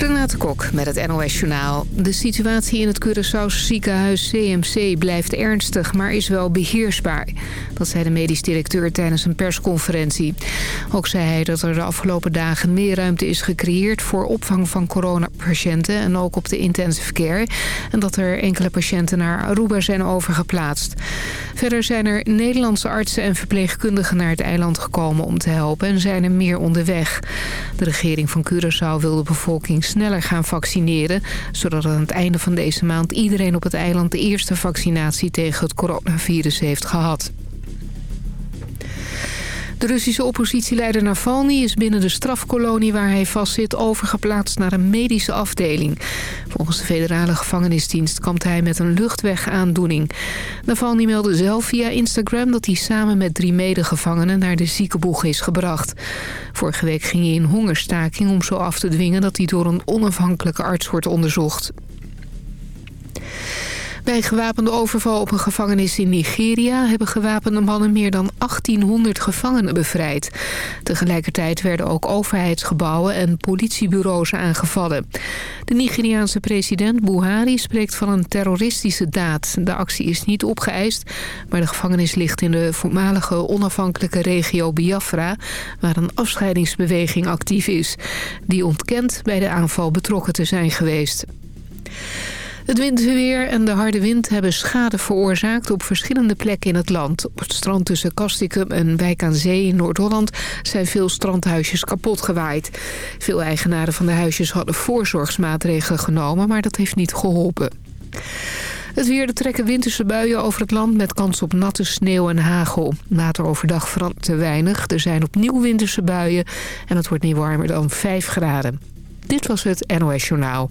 Renate Kok met het NOS Journaal. De situatie in het Curaçaose ziekenhuis CMC blijft ernstig, maar is wel beheersbaar. Dat zei de medisch directeur tijdens een persconferentie. Ook zei hij dat er de afgelopen dagen meer ruimte is gecreëerd... voor opvang van coronapatiënten en ook op de intensive care. En dat er enkele patiënten naar Aruba zijn overgeplaatst. Verder zijn er Nederlandse artsen en verpleegkundigen naar het eiland gekomen om te helpen... en zijn er meer onderweg. De regering van Curaçao wil de bevolking sneller gaan vaccineren... zodat aan het einde van deze maand iedereen op het eiland... de eerste vaccinatie tegen het coronavirus heeft gehad. De Russische oppositieleider Navalny is binnen de strafkolonie waar hij vastzit overgeplaatst naar een medische afdeling. Volgens de federale gevangenisdienst kampt hij met een luchtwegaandoening. Navalny meldde zelf via Instagram dat hij samen met drie medegevangenen naar de ziekenboeg is gebracht. Vorige week ging hij in hongerstaking om zo af te dwingen dat hij door een onafhankelijke arts wordt onderzocht. Bij een gewapende overval op een gevangenis in Nigeria... hebben gewapende mannen meer dan 1800 gevangenen bevrijd. Tegelijkertijd werden ook overheidsgebouwen en politiebureaus aangevallen. De Nigeriaanse president Buhari spreekt van een terroristische daad. De actie is niet opgeëist, maar de gevangenis ligt in de voormalige onafhankelijke regio Biafra... waar een afscheidingsbeweging actief is. Die ontkent bij de aanval betrokken te zijn geweest. Het winterweer en de harde wind hebben schade veroorzaakt op verschillende plekken in het land. Op het strand tussen Castricum en Wijk aan Zee in Noord-Holland zijn veel strandhuisjes kapot gewaaid. Veel eigenaren van de huisjes hadden voorzorgsmaatregelen genomen, maar dat heeft niet geholpen. Het weer, de trekken winterse buien over het land met kans op natte sneeuw en hagel. Later overdag verandert te weinig. Er zijn opnieuw winterse buien en het wordt niet warmer dan 5 graden. Dit was het NOS Journaal.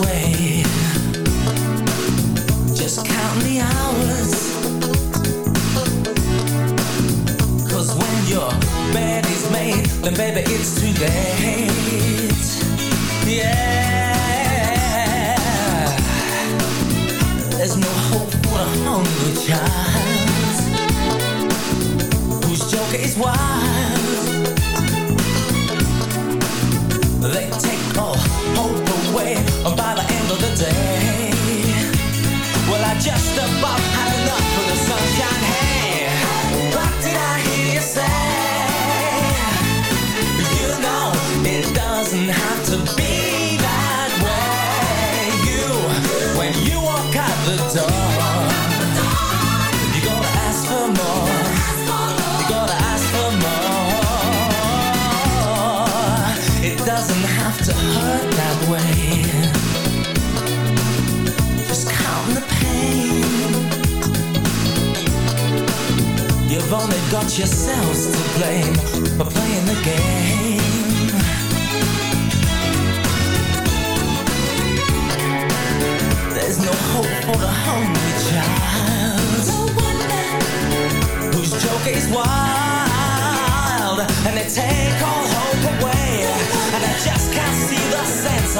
this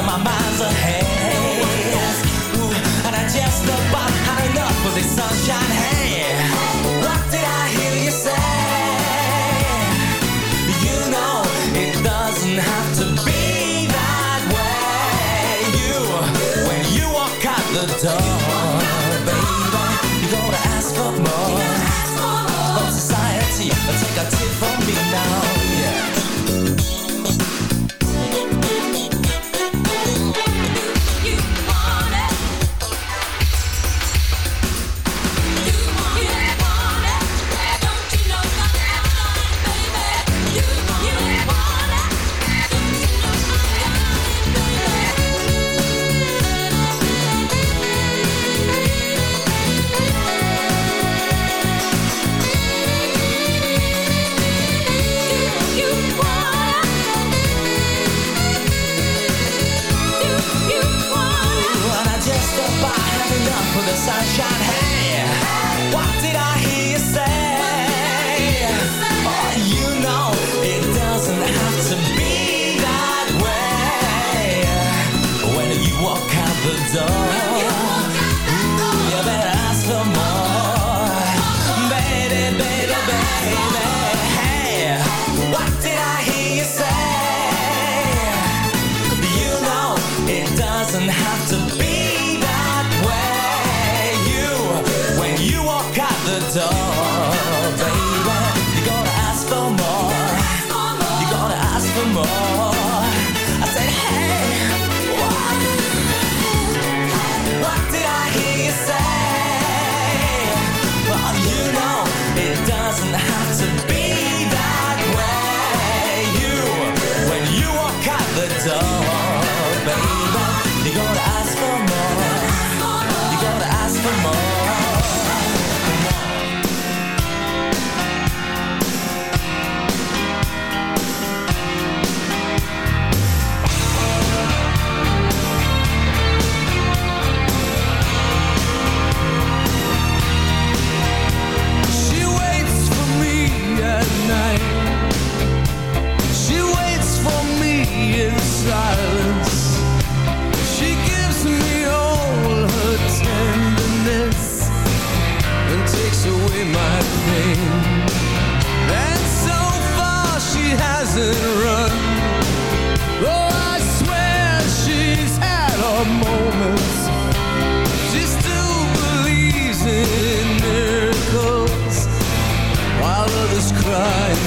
of my mind's ahead. And I just about had enough of this sunshine.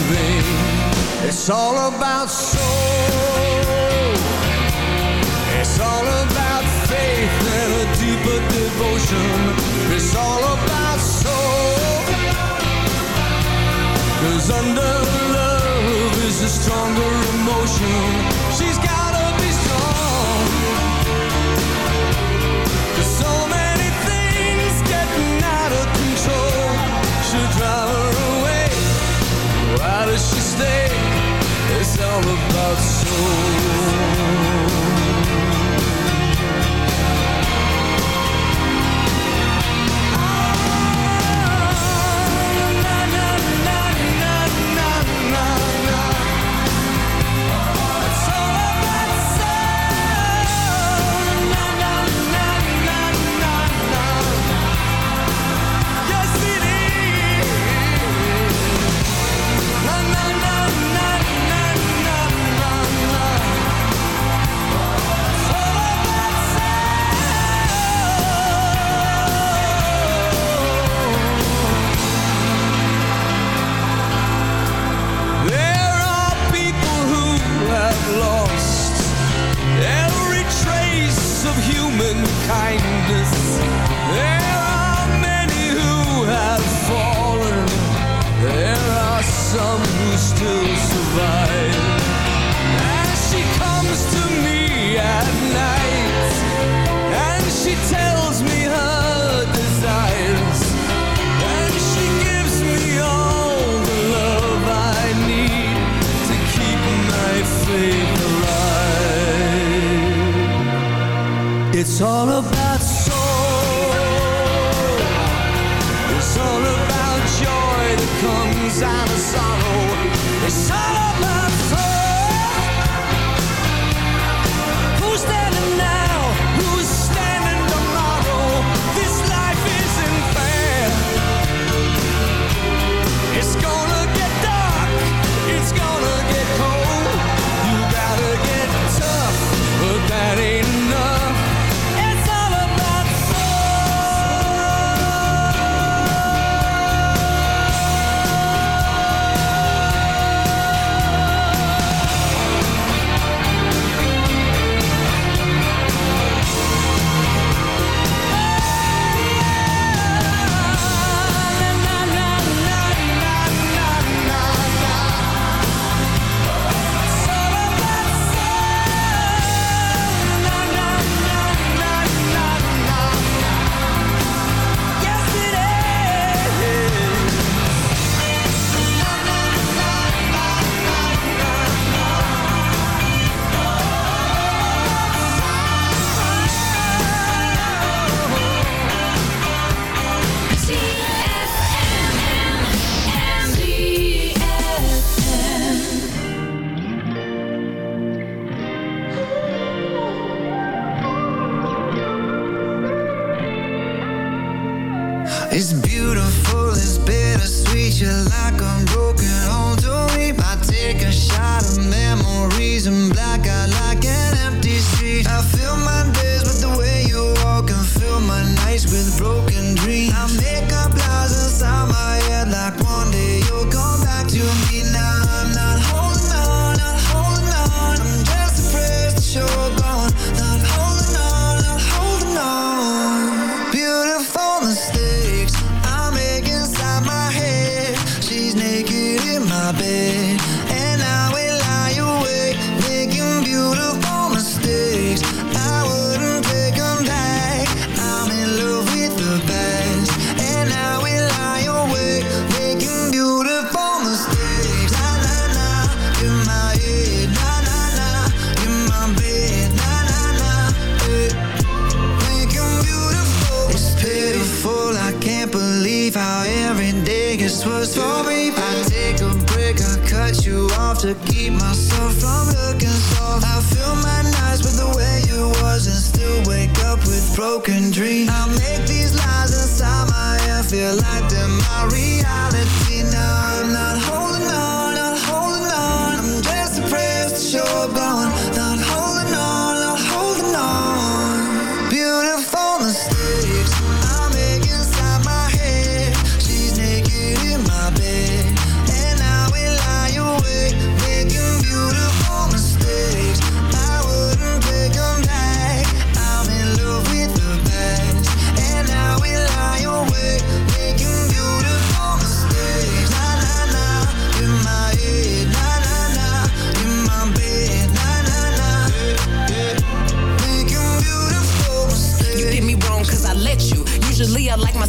baby. It's all about soul. It's all about faith and a deeper devotion. It's all about soul. Cause under love is a stronger emotion Wednesday is all about soul. just for me. I take a break, I cut you off To keep myself from looking soft. I fill my nights with the way you was And still wake up with broken dreams. I make these lies inside my head feel like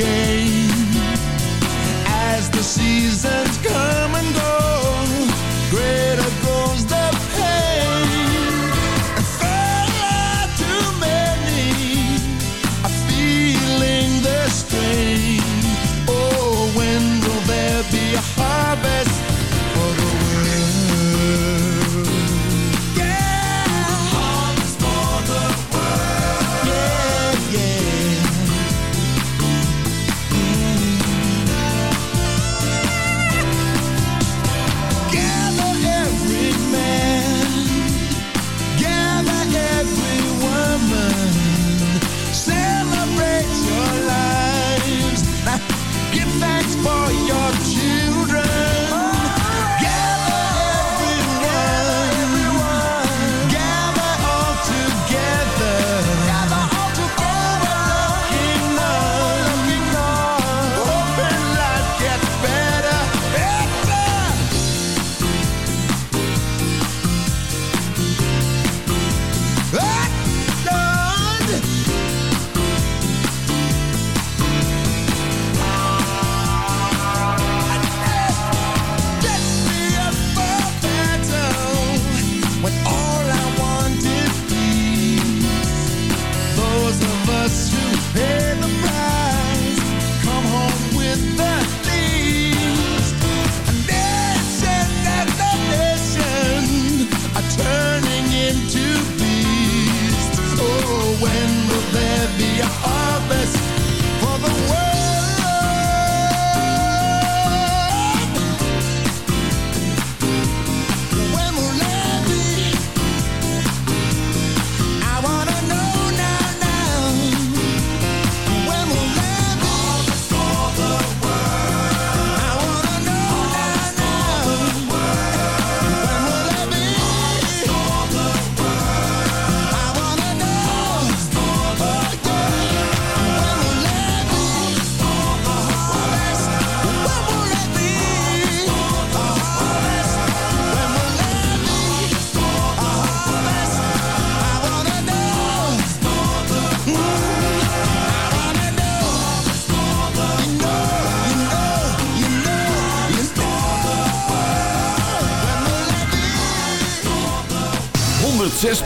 ninguém.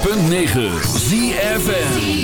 106.9 ZFN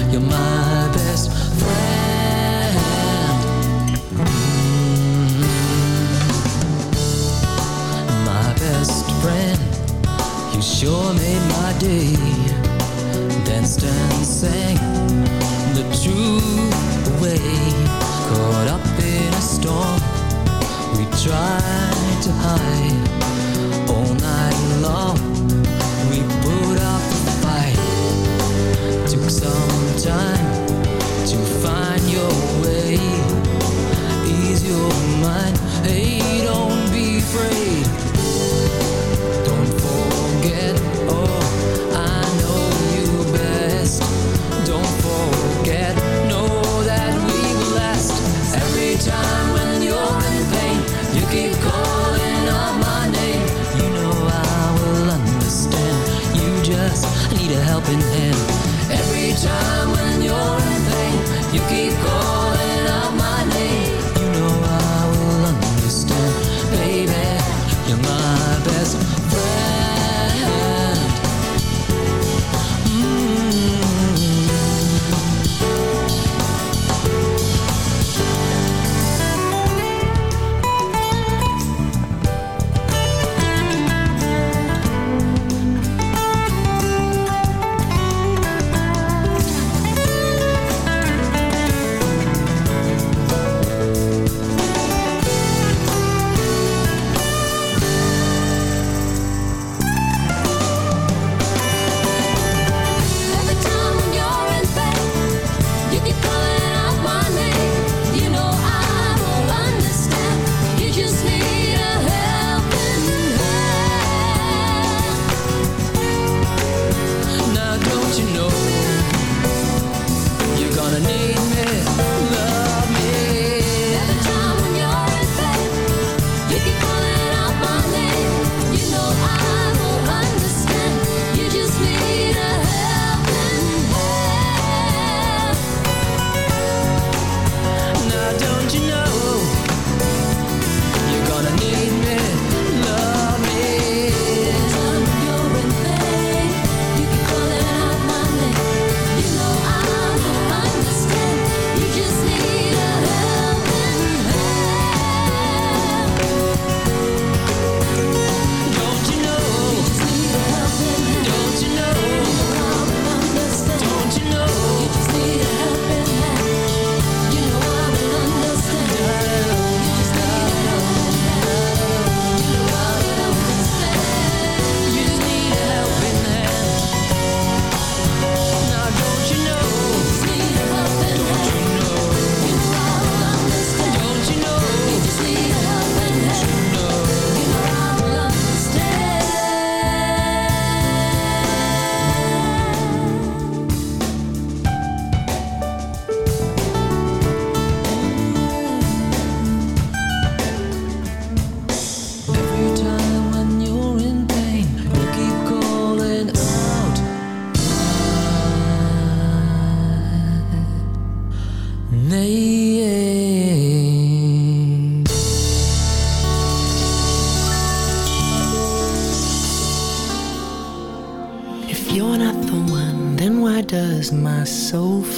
sure made my day. Danced and sang the true way. Caught up in a storm, we tried to hide all night long. We put up a fight. Took some time to find your way. Ease your mind. time.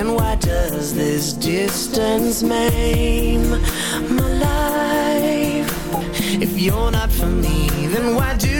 Then why does this distance maim my life? If you're not for me, then why do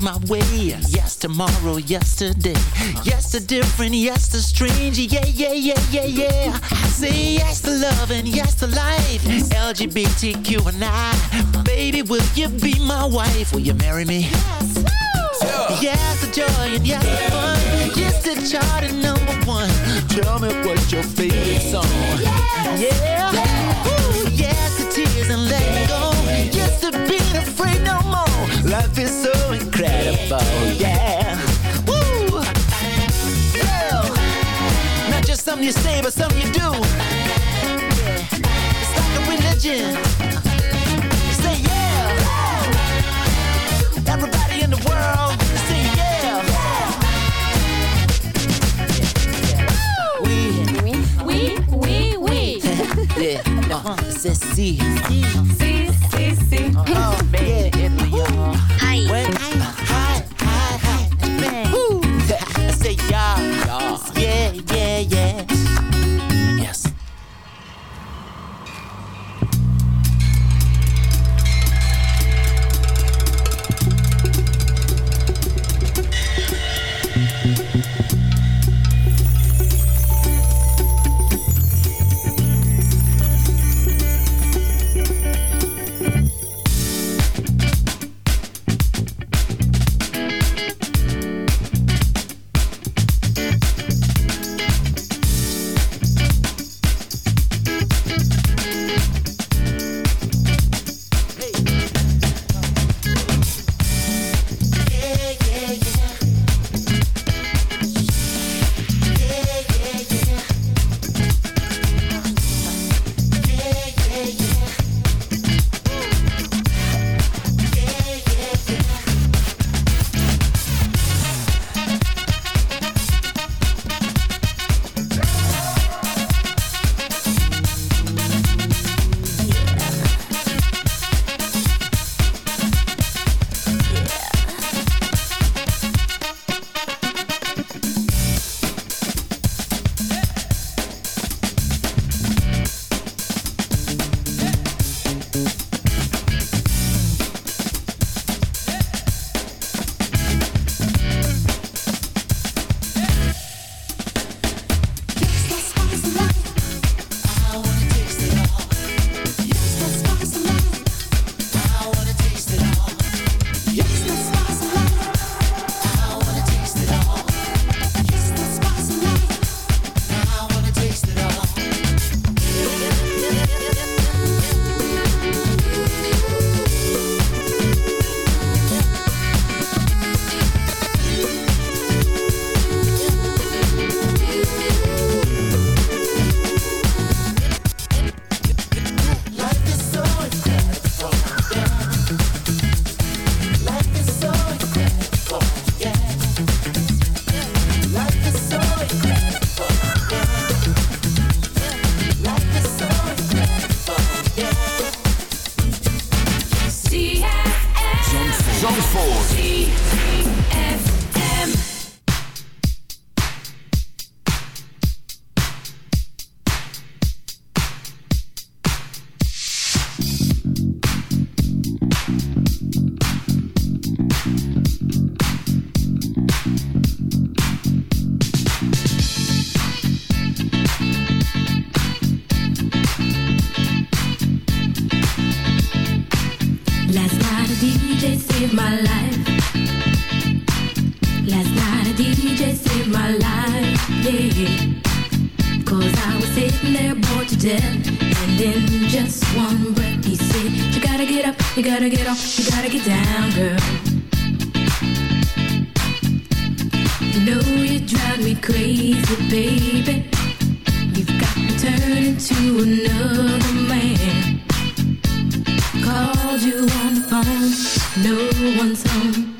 my way. Yes, tomorrow, yesterday. Yes to different, yes to strange. Yeah, yeah, yeah, yeah, yeah. I say yes to love and yes to life. LGBTQ and I. Baby, will you be my wife? Will you marry me? Yes Yes to joy and yes to fun. Yes to chart and number one. Tell me what's your favorite song. Yeah. Life is so incredible. Yeah. Woo. Yeah. Not just something you say, but something you do. It's like a religion. Say yeah. Everybody in the world, say yeah. We, Oui, oui, oui. yeah, uh, c'est si. Si, si, si. Oh, man, DJ saved my life, yeah. Cause I was sitting there bored to death. And in just one breath, he said, You gotta get up, you gotta get off, you gotta get down, girl. You know you drive me crazy, baby. You've got me turning to another man. Called you on the phone, no one's home.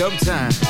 Dub time.